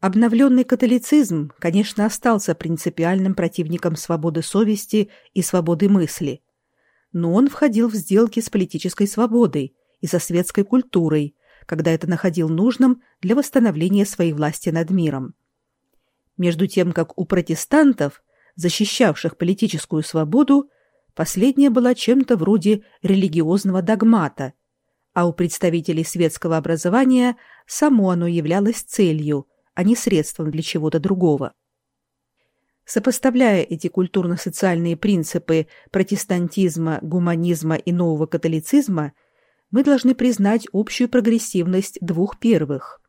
Обновленный католицизм, конечно, остался принципиальным противником свободы совести и свободы мысли, но он входил в сделки с политической свободой и со светской культурой, когда это находил нужным для восстановления своей власти над миром. Между тем, как у протестантов, защищавших политическую свободу, последняя была чем-то вроде религиозного догмата, а у представителей светского образования само оно являлось целью, а не средством для чего-то другого. Сопоставляя эти культурно-социальные принципы протестантизма, гуманизма и нового католицизма, мы должны признать общую прогрессивность двух первых.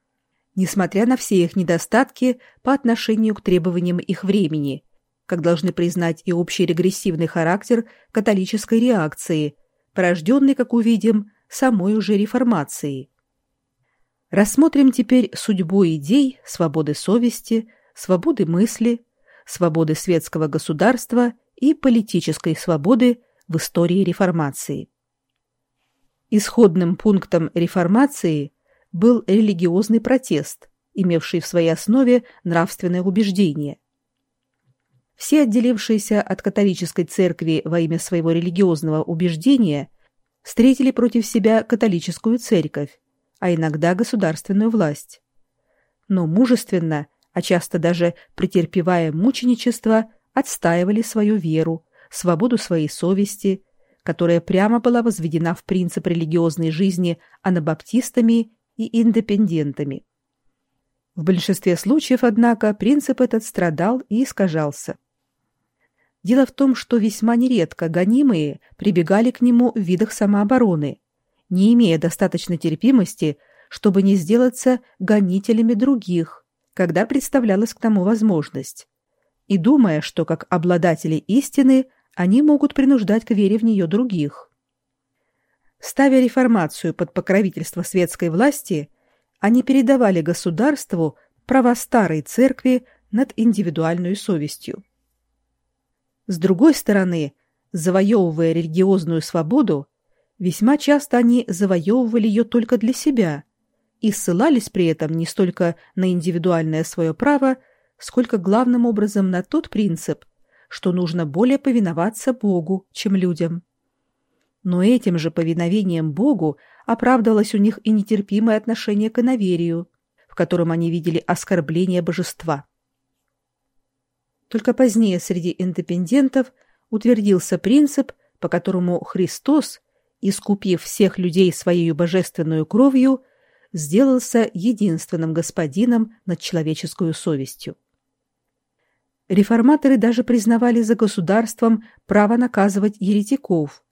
Несмотря на все их недостатки по отношению к требованиям их времени, как должны признать и общий регрессивный характер католической реакции, порожденный, как увидим, самой уже реформацией. Рассмотрим теперь судьбу идей свободы совести, свободы мысли, свободы светского государства и политической свободы в истории реформации. Исходным пунктом реформации был религиозный протест, имевший в своей основе нравственное убеждение. Все отделившиеся от католической церкви во имя своего религиозного убеждения встретили против себя католическую церковь, а иногда государственную власть. Но мужественно, а часто даже претерпевая мученичество, отстаивали свою веру, свободу своей совести, которая прямо была возведена в принцип религиозной жизни анабаптистами и индепендентами. В большинстве случаев, однако, принцип этот страдал и искажался. Дело в том, что весьма нередко гонимые прибегали к нему в видах самообороны, не имея достаточной терпимости, чтобы не сделаться гонителями других, когда представлялась к тому возможность, и думая, что как обладатели истины они могут принуждать к вере в нее других. Ставя реформацию под покровительство светской власти, они передавали государству права старой церкви над индивидуальной совестью. С другой стороны, завоевывая религиозную свободу, Весьма часто они завоевывали ее только для себя и ссылались при этом не столько на индивидуальное свое право, сколько главным образом на тот принцип, что нужно более повиноваться Богу, чем людям. Но этим же повиновением Богу оправдывалось у них и нетерпимое отношение к иноверию, в котором они видели оскорбление божества. Только позднее среди индепендентов утвердился принцип, по которому Христос искупив всех людей своей божественную кровью, сделался единственным господином над человеческую совестью. Реформаторы даже признавали за государством право наказывать еретиков,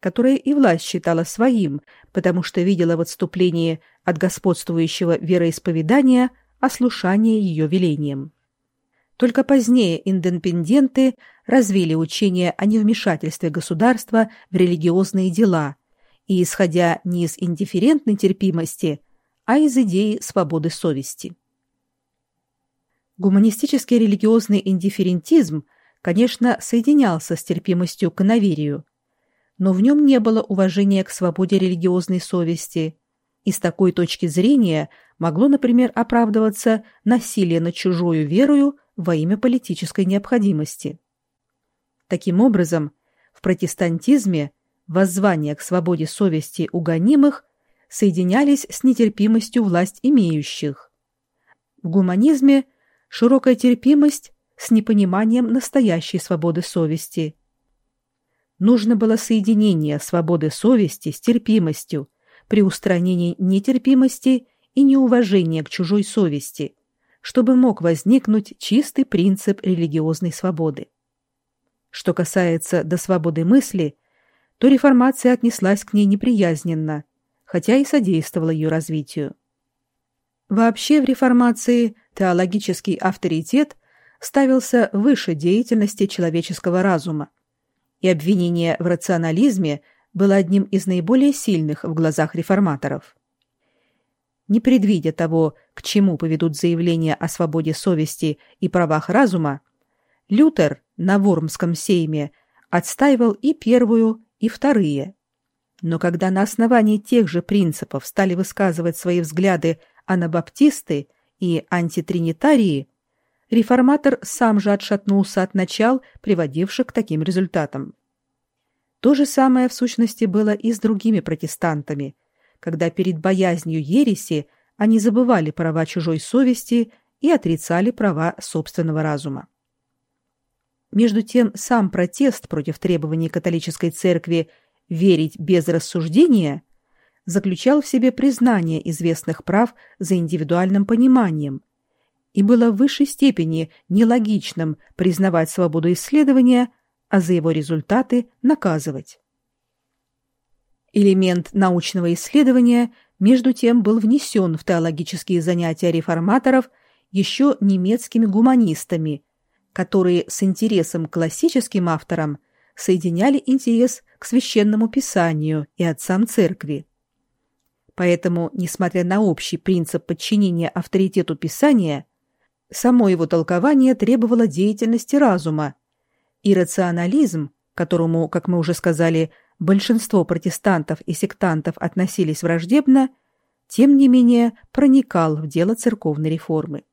которое и власть считала своим, потому что видела в отступлении от господствующего вероисповедания ослушание ее велением. Только позднее индепенденты развили учение о невмешательстве государства в религиозные дела и исходя не из индифферентной терпимости, а из идеи свободы совести. Гуманистический религиозный индифферентизм, конечно, соединялся с терпимостью к наверию, но в нем не было уважения к свободе религиозной совести, и с такой точки зрения могло, например, оправдываться насилие над чужою верою во имя политической необходимости. Таким образом, в протестантизме воззвания к свободе совести у гонимых соединялись с нетерпимостью власть имеющих. В гуманизме широкая терпимость с непониманием настоящей свободы совести. Нужно было соединение свободы совести с терпимостью при устранении нетерпимости и неуважения к чужой совести, чтобы мог возникнуть чистый принцип религиозной свободы. Что касается до свободы мысли, то реформация отнеслась к ней неприязненно, хотя и содействовала ее развитию. Вообще в реформации теологический авторитет ставился выше деятельности человеческого разума, и обвинение в рационализме было одним из наиболее сильных в глазах реформаторов не предвидя того, к чему поведут заявления о свободе совести и правах разума, Лютер на Вормском сейме отстаивал и первую, и вторые. Но когда на основании тех же принципов стали высказывать свои взгляды анабаптисты и антитринитарии, реформатор сам же отшатнулся от начал, приводивших к таким результатам. То же самое в сущности было и с другими протестантами, когда перед боязнью ереси они забывали права чужой совести и отрицали права собственного разума. Между тем, сам протест против требований католической церкви верить без рассуждения заключал в себе признание известных прав за индивидуальным пониманием, и было в высшей степени нелогичным признавать свободу исследования, а за его результаты наказывать. Элемент научного исследования, между тем, был внесен в теологические занятия реформаторов еще немецкими гуманистами, которые с интересом к классическим авторам соединяли интерес к священному писанию и отцам церкви. Поэтому, несмотря на общий принцип подчинения авторитету Писания, само его толкование требовало деятельности разума, и рационализм, которому, как мы уже сказали, большинство протестантов и сектантов относились враждебно, тем не менее проникал в дело церковной реформы.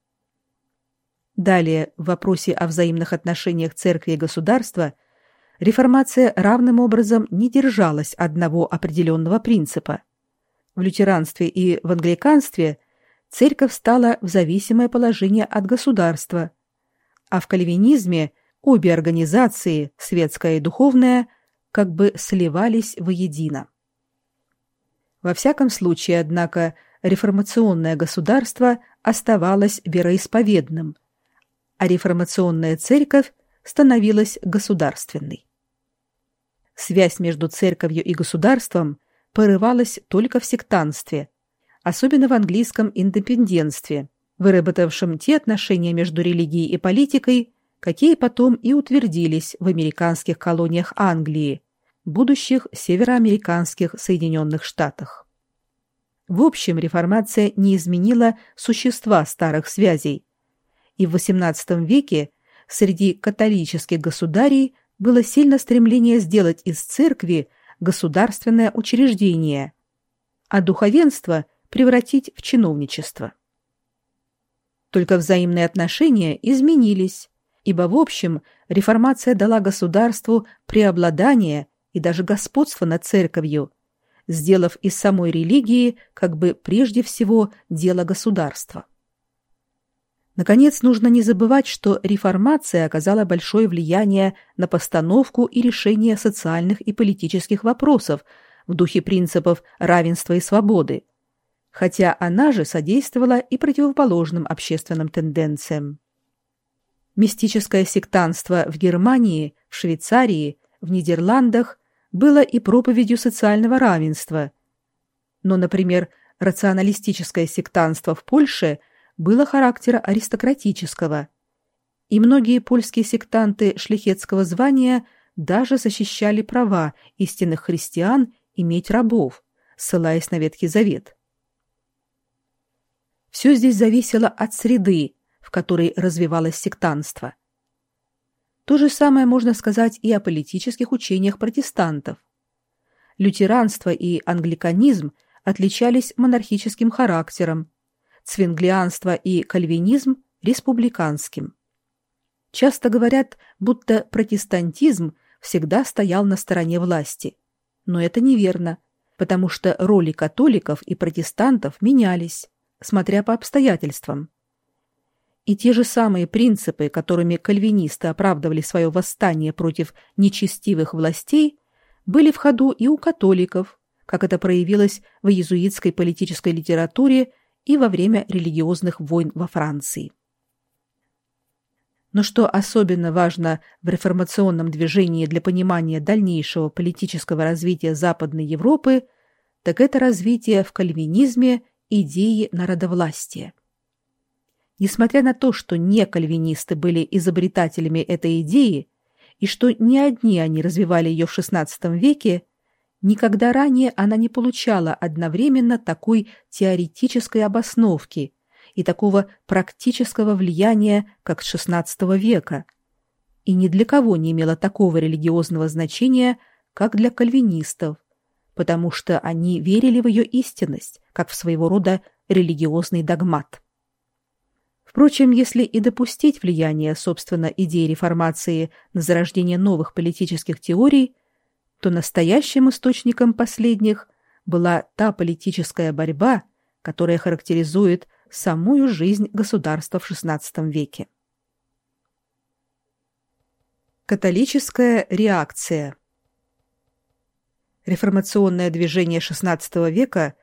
Далее, в вопросе о взаимных отношениях церкви и государства, реформация равным образом не держалась одного определенного принципа – в лютеранстве и в англиканстве церковь стала в зависимое положение от государства, а в кальвинизме обе организации, светская и духовная, как бы сливались воедино. Во всяком случае, однако, реформационное государство оставалось вероисповедным, а реформационная церковь становилась государственной. Связь между церковью и государством порывалась только в сектанстве, особенно в английском индепендентстве, выработавшем те отношения между религией и политикой, какие потом и утвердились в американских колониях Англии, будущих североамериканских Соединенных Штатах. В общем, реформация не изменила существа старых связей, и в XVIII веке среди католических государей было сильно стремление сделать из церкви государственное учреждение, а духовенство превратить в чиновничество. Только взаимные отношения изменились, ибо в общем реформация дала государству преобладание и даже господство над церковью, сделав из самой религии как бы прежде всего дело государства. Наконец, нужно не забывать, что реформация оказала большое влияние на постановку и решение социальных и политических вопросов в духе принципов равенства и свободы, хотя она же содействовала и противоположным общественным тенденциям. Мистическое сектанство в Германии, в Швейцарии, в Нидерландах было и проповедью социального равенства. Но, например, рационалистическое сектанство в Польше – было характера аристократического, и многие польские сектанты шляхетского звания даже защищали права истинных христиан иметь рабов, ссылаясь на Ветхий Завет. Все здесь зависело от среды, в которой развивалось сектанство. То же самое можно сказать и о политических учениях протестантов. Лютеранство и англиканизм отличались монархическим характером, цвинглианство и кальвинизм республиканским. Часто говорят, будто протестантизм всегда стоял на стороне власти. Но это неверно, потому что роли католиков и протестантов менялись, смотря по обстоятельствам. И те же самые принципы, которыми кальвинисты оправдывали свое восстание против нечестивых властей, были в ходу и у католиков, как это проявилось в иезуитской политической литературе и во время религиозных войн во Франции. Но что особенно важно в реформационном движении для понимания дальнейшего политического развития Западной Европы, так это развитие в кальвинизме идеи народовластия. Несмотря на то, что не кальвинисты были изобретателями этой идеи, и что не одни они развивали ее в XVI веке, Никогда ранее она не получала одновременно такой теоретической обосновки и такого практического влияния, как с XVI века, и ни для кого не имела такого религиозного значения, как для кальвинистов, потому что они верили в ее истинность, как в своего рода религиозный догмат. Впрочем, если и допустить влияние, собственно, идеи реформации на зарождение новых политических теорий, то настоящим источником последних была та политическая борьба, которая характеризует самую жизнь государства в XVI веке. Католическая реакция Реформационное движение XVI века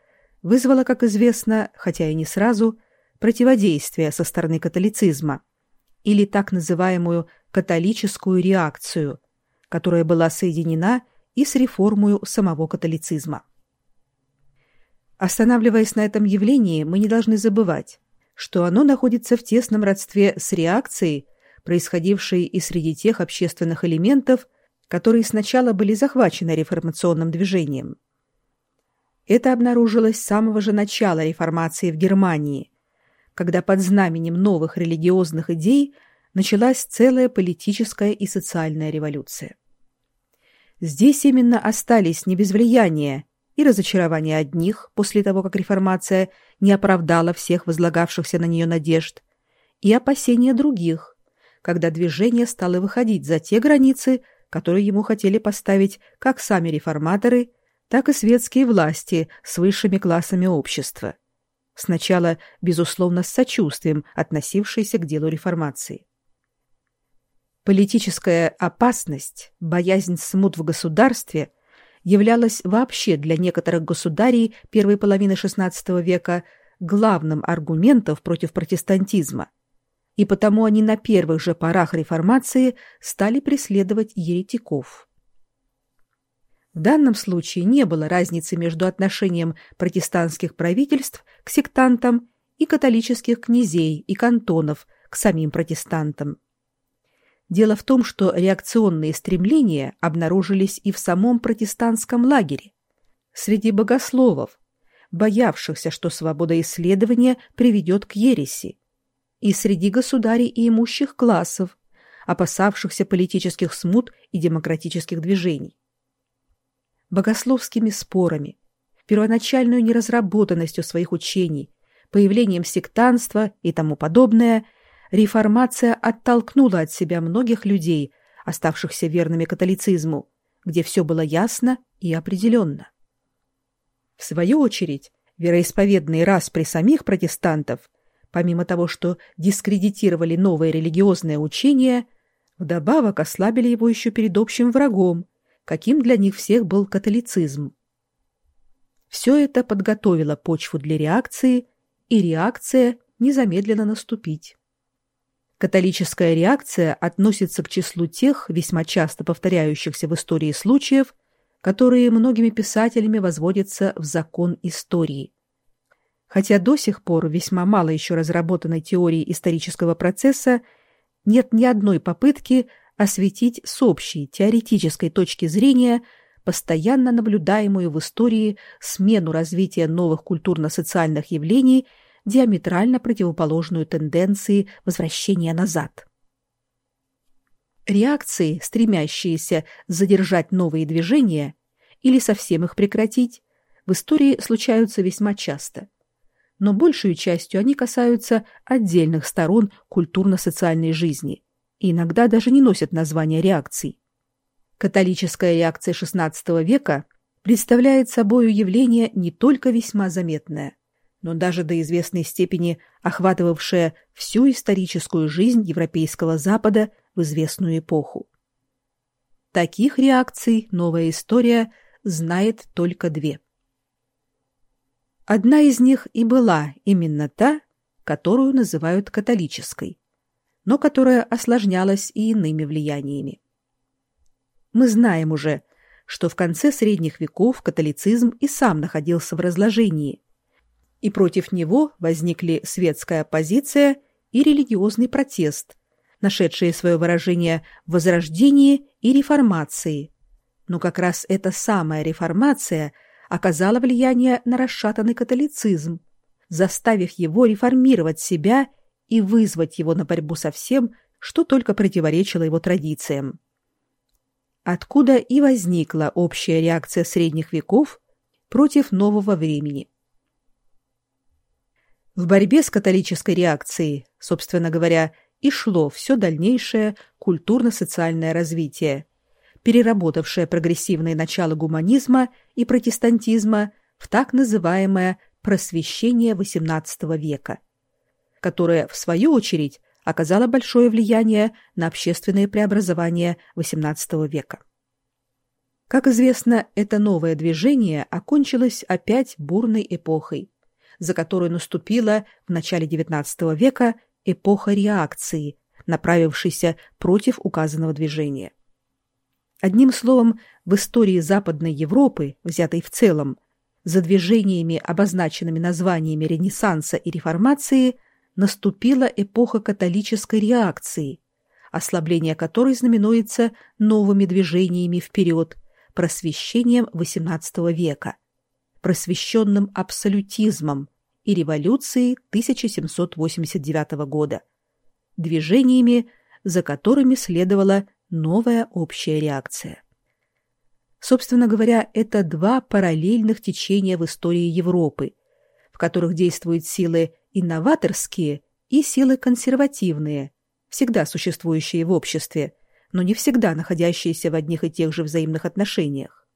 вызвало, как известно, хотя и не сразу, противодействие со стороны католицизма или так называемую католическую реакцию, которая была соединена и с реформою самого католицизма. Останавливаясь на этом явлении, мы не должны забывать, что оно находится в тесном родстве с реакцией, происходившей и среди тех общественных элементов, которые сначала были захвачены реформационным движением. Это обнаружилось с самого же начала реформации в Германии, когда под знаменем новых религиозных идей началась целая политическая и социальная революция. Здесь именно остались не без влияния и разочарование одних после того, как реформация не оправдала всех возлагавшихся на нее надежд, и опасения других, когда движение стало выходить за те границы, которые ему хотели поставить как сами реформаторы, так и светские власти с высшими классами общества. Сначала, безусловно, с сочувствием относившиеся к делу реформации. Политическая опасность, боязнь смут в государстве – являлась вообще для некоторых государей первой половины XVI века главным аргументом против протестантизма, и потому они на первых же порах реформации стали преследовать еретиков. В данном случае не было разницы между отношением протестантских правительств к сектантам и католических князей и кантонов к самим протестантам. Дело в том, что реакционные стремления обнаружились и в самом протестантском лагере, среди богословов, боявшихся, что свобода исследования приведет к ереси, и среди государей и имущих классов, опасавшихся политических смут и демократических движений. Богословскими спорами, первоначальную неразработанностью своих учений, появлением сектанства и тому подобное – реформация оттолкнула от себя многих людей, оставшихся верными католицизму, где все было ясно и определенно. В свою очередь, вероисповедные распри самих протестантов, помимо того, что дискредитировали новое религиозное учение, вдобавок ослабили его еще перед общим врагом, каким для них всех был католицизм. Все это подготовило почву для реакции, и реакция не замедлила наступить. Католическая реакция относится к числу тех весьма часто повторяющихся в истории случаев, которые многими писателями возводятся в закон истории. Хотя до сих пор весьма мало еще разработанной теории исторического процесса, нет ни одной попытки осветить с общей теоретической точки зрения постоянно наблюдаемую в истории смену развития новых культурно-социальных явлений – диаметрально противоположную тенденции возвращения назад. Реакции, стремящиеся задержать новые движения или совсем их прекратить, в истории случаются весьма часто. Но большую частью они касаются отдельных сторон культурно-социальной жизни и иногда даже не носят названия реакций. Католическая реакция XVI века представляет собой явление не только весьма заметное, но даже до известной степени охватывавшая всю историческую жизнь Европейского Запада в известную эпоху. Таких реакций новая история знает только две. Одна из них и была именно та, которую называют католической, но которая осложнялась и иными влияниями. Мы знаем уже, что в конце средних веков католицизм и сам находился в разложении – и против него возникли светская оппозиция и религиозный протест, нашедшие свое выражение в возрождении и реформации. Но как раз эта самая реформация оказала влияние на расшатанный католицизм, заставив его реформировать себя и вызвать его на борьбу со всем, что только противоречило его традициям. Откуда и возникла общая реакция средних веков против нового времени. В борьбе с католической реакцией, собственно говоря, и шло все дальнейшее культурно-социальное развитие, переработавшее прогрессивные начала гуманизма и протестантизма в так называемое просвещение XVIII века, которое, в свою очередь, оказало большое влияние на общественные преобразования XVIII века. Как известно, это новое движение окончилось опять бурной эпохой, за которую наступила в начале XIX века эпоха реакции, направившейся против указанного движения. Одним словом, в истории Западной Европы, взятой в целом, за движениями, обозначенными названиями Ренессанса и Реформации, наступила эпоха католической реакции, ослабление которой знаменуется новыми движениями вперед, просвещением XVIII века, просвещенным абсолютизмом и революцией 1789 года, движениями, за которыми следовала новая общая реакция. Собственно говоря, это два параллельных течения в истории Европы, в которых действуют силы инноваторские и силы консервативные, всегда существующие в обществе, но не всегда находящиеся в одних и тех же взаимных отношениях.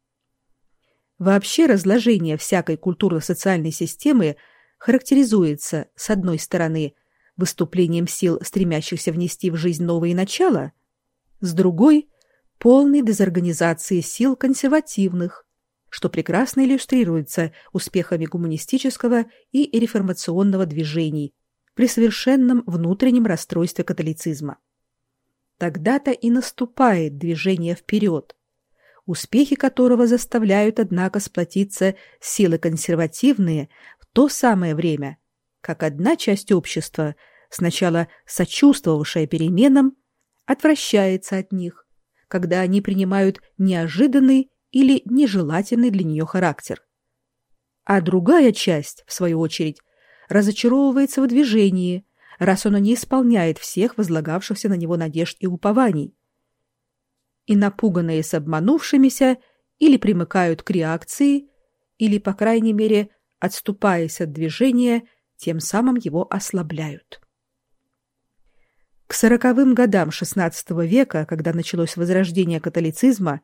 Вообще разложение всякой культурно-социальной системы характеризуется, с одной стороны, выступлением сил, стремящихся внести в жизнь новые начала, с другой полной дезорганизации сил консервативных, что прекрасно иллюстрируется успехами гуманистического и реформационного движений при совершенном внутреннем расстройстве католицизма. Тогда-то и наступает движение вперед, успехи которого заставляют, однако, сплотиться силы консервативные в то самое время, как одна часть общества, сначала сочувствовавшая переменам, отвращается от них, когда они принимают неожиданный или нежелательный для нее характер. А другая часть, в свою очередь, разочаровывается в движении, раз оно не исполняет всех возлагавшихся на него надежд и упований. И напуганные с обманувшимися или примыкают к реакции, или, по крайней мере, отступаясь от движения, тем самым его ослабляют. К сороковым годам XVI века, когда началось возрождение католицизма,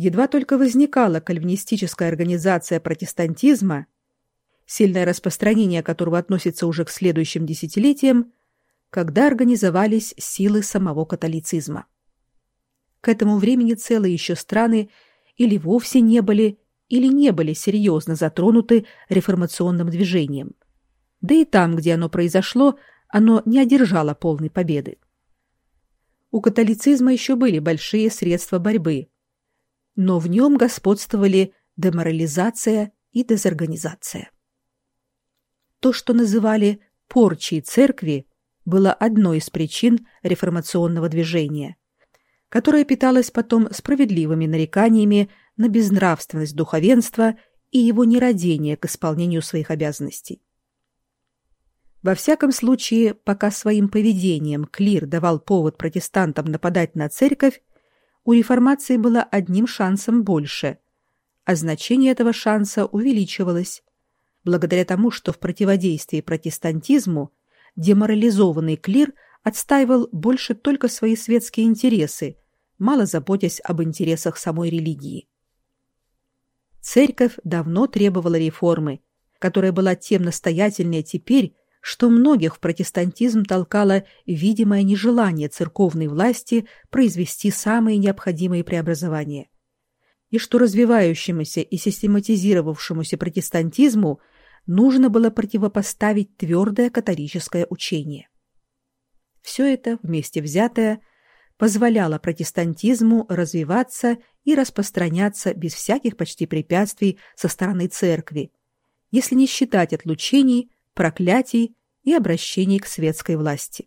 едва только возникала кальвинистическая организация протестантизма, сильное распространение которого относится уже к следующим десятилетиям, когда организовались силы самого католицизма. К этому времени целые еще страны или вовсе не были, или не были серьезно затронуты реформационным движением. Да и там, где оно произошло, оно не одержало полной победы. У католицизма еще были большие средства борьбы, но в нем господствовали деморализация и дезорганизация. То, что называли порчей церкви, было одной из причин реформационного движения, которое питалось потом справедливыми нареканиями на безнравственность духовенства и его нерадение к исполнению своих обязанностей. Во всяком случае, пока своим поведением клир давал повод протестантам нападать на церковь, у реформации было одним шансом больше, а значение этого шанса увеличивалось, благодаря тому, что в противодействии протестантизму деморализованный клир отстаивал больше только свои светские интересы, мало заботясь об интересах самой религии. Церковь давно требовала реформы, которая была тем настоятельнее теперь, что многих в протестантизм толкало видимое нежелание церковной власти произвести самые необходимые преобразования, и что развивающемуся и систематизировавшемуся протестантизму нужно было противопоставить твердое католическое учение. Все это, вместе взятое, позволяло протестантизму развиваться и распространяться без всяких почти препятствий со стороны церкви, если не считать отлучений, проклятий и обращений к светской власти.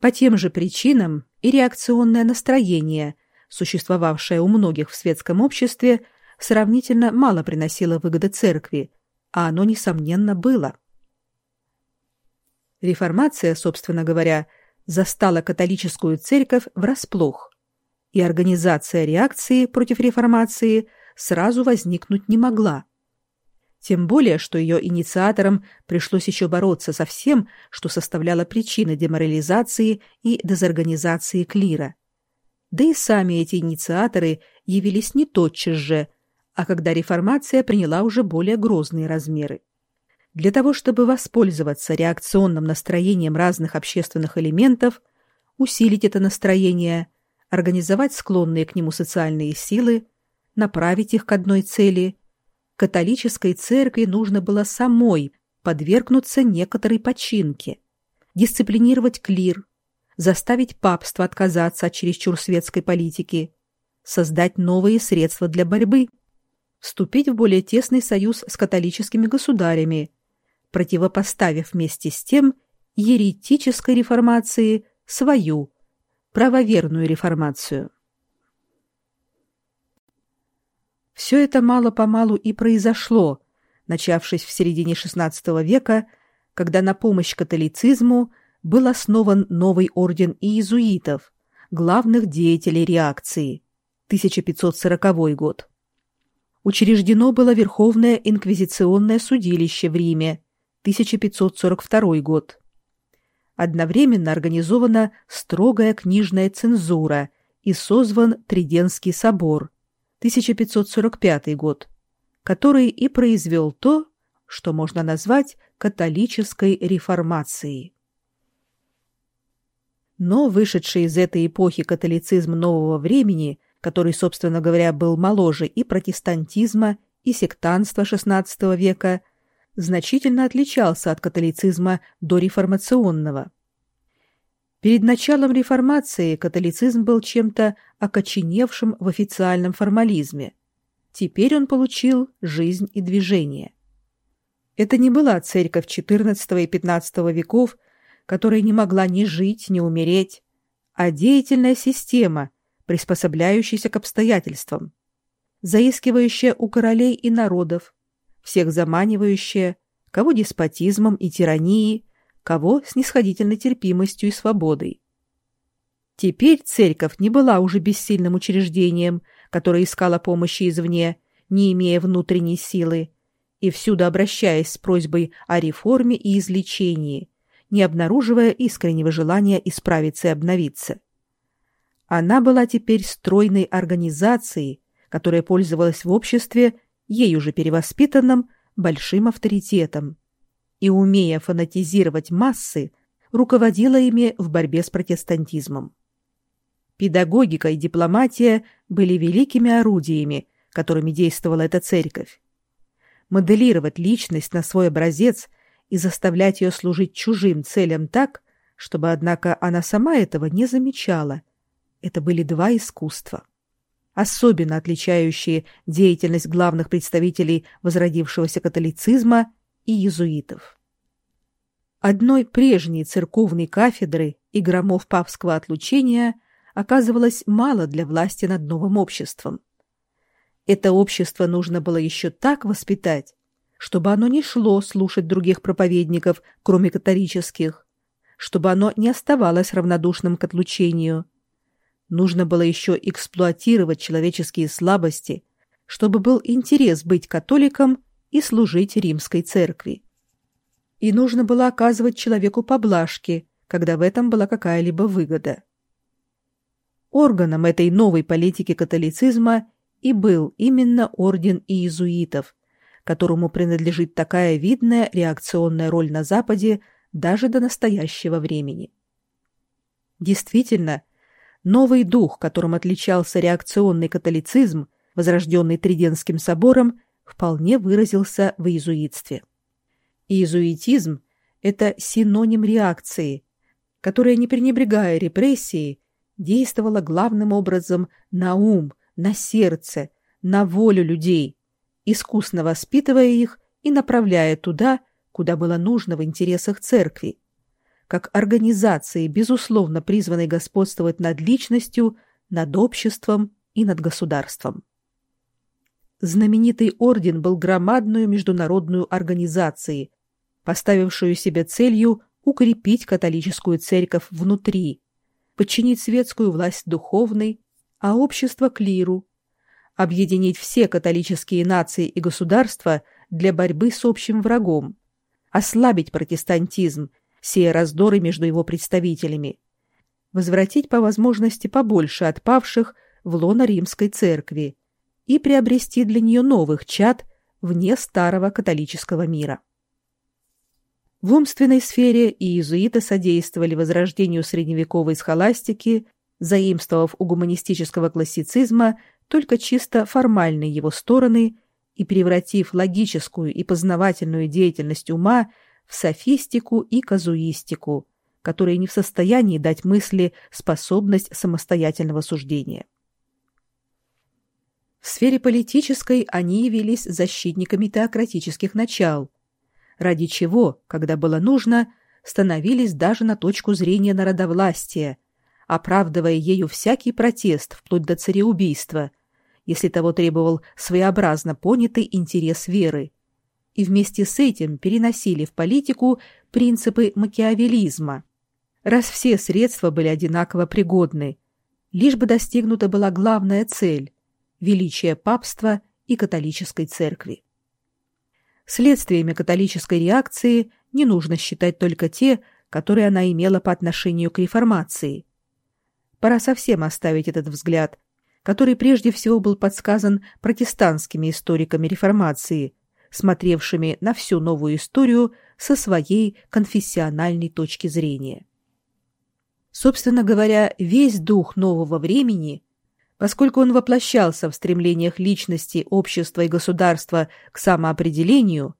По тем же причинам и реакционное настроение, существовавшее у многих в светском обществе, сравнительно мало приносило выгоды церкви, а оно, несомненно, было. Реформация, собственно говоря, застала католическую церковь врасплох, и организация реакции против реформации сразу возникнуть не могла. Тем более, что ее инициаторам пришлось еще бороться со всем, что составляло причины деморализации и дезорганизации клира. Да и сами эти инициаторы явились не тотчас же, а когда реформация приняла уже более грозные размеры. Для того, чтобы воспользоваться реакционным настроением разных общественных элементов, усилить это настроение, организовать склонные к нему социальные силы, направить их к одной цели – католической церкви нужно было самой подвергнуться некоторой починке, дисциплинировать клир, заставить папство отказаться от чересчур светской политики, создать новые средства для борьбы, вступить в более тесный союз с католическими государями, противопоставив вместе с тем еретической реформации свою, правоверную реформацию. Все это мало-помалу и произошло, начавшись в середине XVI века, когда на помощь католицизму был основан новый орден иезуитов, главных деятелей реакции, 1540 год. Учреждено было Верховное инквизиционное судилище в Риме, 1542 год. Одновременно организована строгая книжная цензура и созван Триденский собор – 1545 год, который и произвел то, что можно назвать католической реформацией. Но вышедший из этой эпохи католицизм нового времени, который, собственно говоря, был моложе и протестантизма, и сектанства XVI века, значительно отличался от католицизма дореформационного. Перед началом реформации католицизм был чем-то окоченевшим в официальном формализме. Теперь он получил жизнь и движение. Это не была церковь XIV и XV веков, которая не могла ни жить, ни умереть, а деятельная система, приспособляющаяся к обстоятельствам, заискивающая у королей и народов, всех заманивающая, кого деспотизмом и тиранией, кого снисходительной терпимостью и свободой. Теперь церковь не была уже бессильным учреждением, которое искало помощи извне, не имея внутренней силы, и всюду обращаясь с просьбой о реформе и излечении, не обнаруживая искреннего желания исправиться и обновиться. Она была теперь стройной организацией, которая пользовалась в обществе, ею же перевоспитанным, большим авторитетом и, умея фанатизировать массы, руководила ими в борьбе с протестантизмом. Педагогика и дипломатия были великими орудиями, которыми действовала эта церковь. Моделировать личность на свой образец и заставлять ее служить чужим целям так, чтобы, однако, она сама этого не замечала. Это были два искусства, особенно отличающие деятельность главных представителей возродившегося католицизма и иезуитов. Одной прежней церковной кафедры и громов папского отлучения оказывалось мало для власти над новым обществом. Это общество нужно было еще так воспитать, чтобы оно не шло слушать других проповедников, кроме католических, чтобы оно не оставалось равнодушным к отлучению. Нужно было еще эксплуатировать человеческие слабости, чтобы был интерес быть католиком и служить римской церкви. И нужно было оказывать человеку поблажки, когда в этом была какая-либо выгода. Органом этой новой политики католицизма и был именно орден иезуитов, которому принадлежит такая видная реакционная роль на Западе даже до настоящего времени. Действительно, новый дух, которым отличался реакционный католицизм, возрожденный Триденским собором, вполне выразился в иезуитстве. Иезуитизм – это синоним реакции, которая, не пренебрегая репрессией, действовала главным образом на ум, на сердце, на волю людей, искусно воспитывая их и направляя туда, куда было нужно в интересах церкви, как организации, безусловно призванной господствовать над личностью, над обществом и над государством знаменитый орден был громадную международную организацией, поставившую себе целью укрепить католическую церковь внутри, подчинить светскую власть духовной, а общество клиру, объединить все католические нации и государства для борьбы с общим врагом, ослабить протестантизм, сея раздоры между его представителями, возвратить по возможности побольше отпавших в лоно римской церкви и приобрести для нее новых чад вне старого католического мира. В умственной сфере иезуиты содействовали возрождению средневековой схоластики, заимствовав у гуманистического классицизма только чисто формальные его стороны и превратив логическую и познавательную деятельность ума в софистику и казуистику, которые не в состоянии дать мысли способность самостоятельного суждения. В сфере политической они явились защитниками теократических начал, ради чего, когда было нужно, становились даже на точку зрения народовластия, оправдывая ею всякий протест вплоть до цареубийства, если того требовал своеобразно понятый интерес веры, и вместе с этим переносили в политику принципы макиавелизма. Раз все средства были одинаково пригодны, лишь бы достигнута была главная цель – величие папства и католической церкви. Следствиями католической реакции не нужно считать только те, которые она имела по отношению к реформации. Пора совсем оставить этот взгляд, который прежде всего был подсказан протестантскими историками реформации, смотревшими на всю новую историю со своей конфессиональной точки зрения. Собственно говоря, весь дух нового времени поскольку он воплощался в стремлениях личности, общества и государства к самоопределению,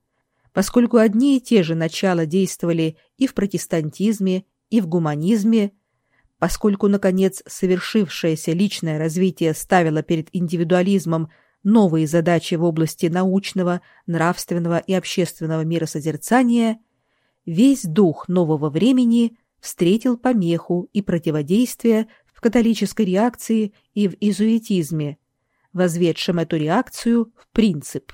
поскольку одни и те же начала действовали и в протестантизме, и в гуманизме, поскольку, наконец, совершившееся личное развитие ставило перед индивидуализмом новые задачи в области научного, нравственного и общественного миросозерцания, весь дух нового времени встретил помеху и противодействие в католической реакции и в изуитизме, возведшем эту реакцию в принцип.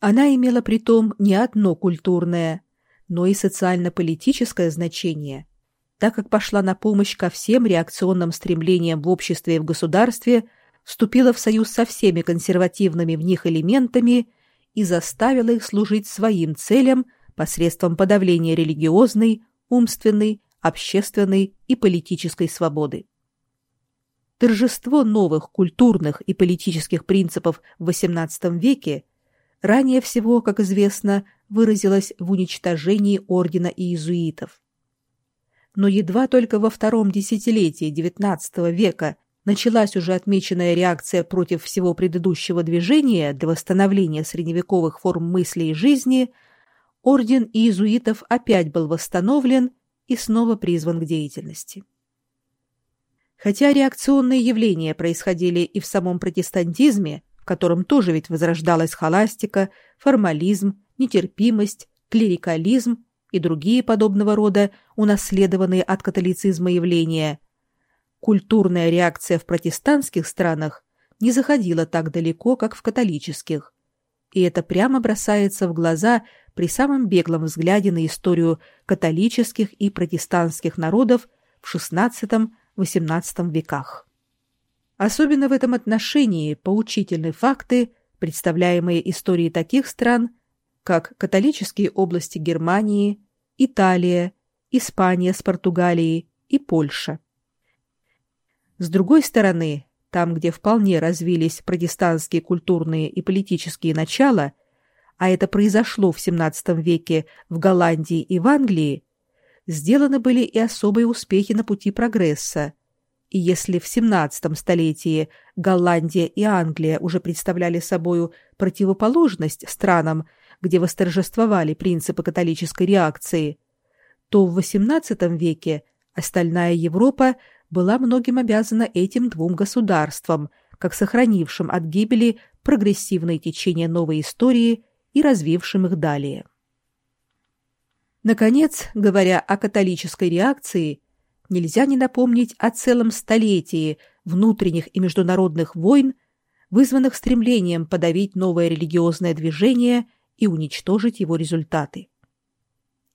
Она имела притом не одно культурное, но и социально-политическое значение, так как пошла на помощь ко всем реакционным стремлениям в обществе и в государстве, вступила в союз со всеми консервативными в них элементами и заставила их служить своим целям посредством подавления религиозной, умственной общественной и политической свободы. Торжество новых культурных и политических принципов в XVIII веке ранее всего, как известно, выразилось в уничтожении ордена иезуитов. Но едва только во втором десятилетии XIX века началась уже отмеченная реакция против всего предыдущего движения для восстановления средневековых форм мысли и жизни, орден иезуитов опять был восстановлен и снова призван к деятельности. Хотя реакционные явления происходили и в самом протестантизме, в котором тоже ведь возрождалась холастика, формализм, нетерпимость, клерикализм и другие подобного рода унаследованные от католицизма явления, культурная реакция в протестантских странах не заходила так далеко, как в католических, и это прямо бросается в глаза при самом беглом взгляде на историю католических и протестантских народов в XVI-XVIII веках. Особенно в этом отношении поучительны факты, представляемые историей таких стран, как католические области Германии, Италия, Испания с Португалией и Польша. С другой стороны, там, где вполне развились протестантские культурные и политические начала – а это произошло в XVII веке в Голландии и в Англии, сделаны были и особые успехи на пути прогресса. И если в XVII столетии Голландия и Англия уже представляли собою противоположность странам, где восторжествовали принципы католической реакции, то в XVIII веке остальная Европа была многим обязана этим двум государствам, как сохранившим от гибели прогрессивное течение новой истории и развившим их далее. Наконец, говоря о католической реакции, нельзя не напомнить о целом столетии внутренних и международных войн, вызванных стремлением подавить новое религиозное движение и уничтожить его результаты.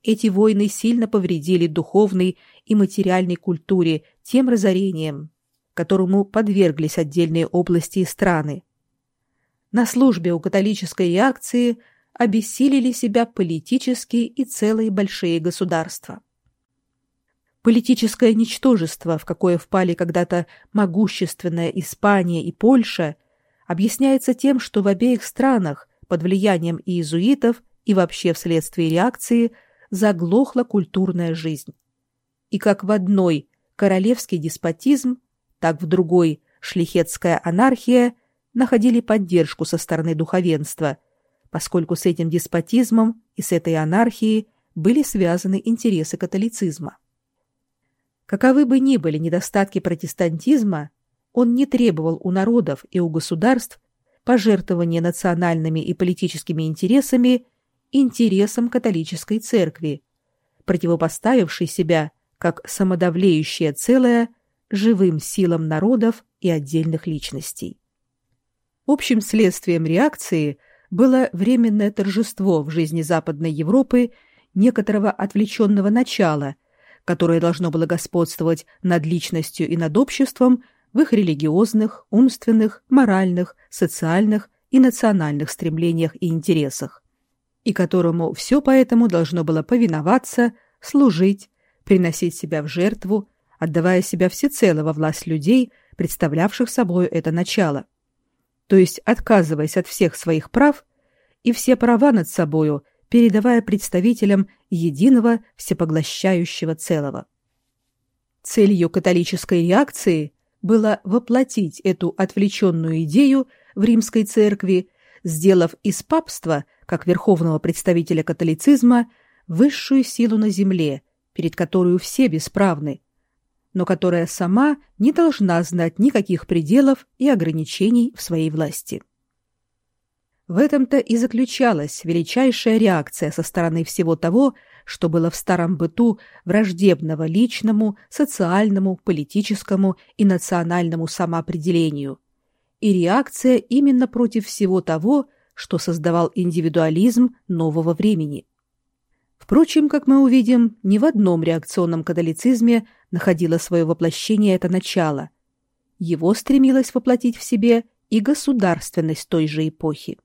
Эти войны сильно повредили духовной и материальной культуре тем разорением, которому подверглись отдельные области и страны, на службе у католической реакции обессилили себя политические и целые большие государства. Политическое ничтожество, в какое впали когда-то могущественная Испания и Польша, объясняется тем, что в обеих странах под влиянием иезуитов и вообще вследствие реакции заглохла культурная жизнь. И как в одной королевский деспотизм, так в другой шлихетская анархия находили поддержку со стороны духовенства, поскольку с этим деспотизмом и с этой анархией были связаны интересы католицизма. Каковы бы ни были недостатки протестантизма, он не требовал у народов и у государств пожертвования национальными и политическими интересами интересам католической церкви, противопоставившей себя как самодавлеющее целое живым силам народов и отдельных личностей. Общим следствием реакции было временное торжество в жизни Западной Европы некоторого отвлеченного начала, которое должно было господствовать над личностью и над обществом в их религиозных, умственных, моральных, социальных и национальных стремлениях и интересах, и которому все поэтому должно было повиноваться, служить, приносить себя в жертву, отдавая себя всецело во власть людей, представлявших собой это начало, то есть отказываясь от всех своих прав и все права над собою передавая представителям единого всепоглощающего целого. Целью католической реакции было воплотить эту отвлеченную идею в римской церкви, сделав из папства, как верховного представителя католицизма, высшую силу на земле, перед которой все бесправны, но которая сама не должна знать никаких пределов и ограничений в своей власти. В этом-то и заключалась величайшая реакция со стороны всего того, что было в старом быту враждебного личному, социальному, политическому и национальному самоопределению, и реакция именно против всего того, что создавал индивидуализм нового времени. Впрочем, как мы увидим, ни в одном реакционном католицизме находило свое воплощение это начало. Его стремилось воплотить в себе и государственность той же эпохи.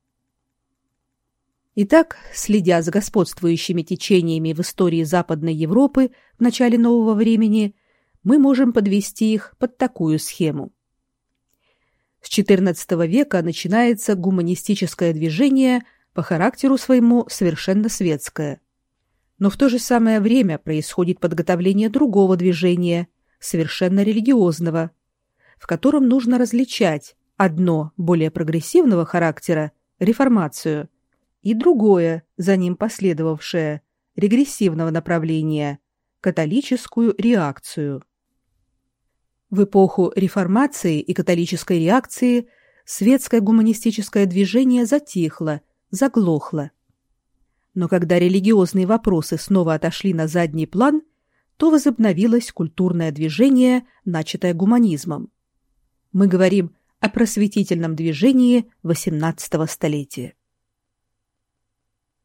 Итак, следя за господствующими течениями в истории Западной Европы в начале нового времени, мы можем подвести их под такую схему. С XIV века начинается гуманистическое движение, по характеру своему совершенно светское. Но в то же самое время происходит подготовление другого движения, совершенно религиозного, в котором нужно различать одно более прогрессивного характера – реформацию – и другое, за ним последовавшее, регрессивного направления – католическую реакцию. В эпоху реформации и католической реакции светское гуманистическое движение затихло, заглохло. Но когда религиозные вопросы снова отошли на задний план, то возобновилось культурное движение, начатое гуманизмом. Мы говорим о просветительном движении XVIII столетия.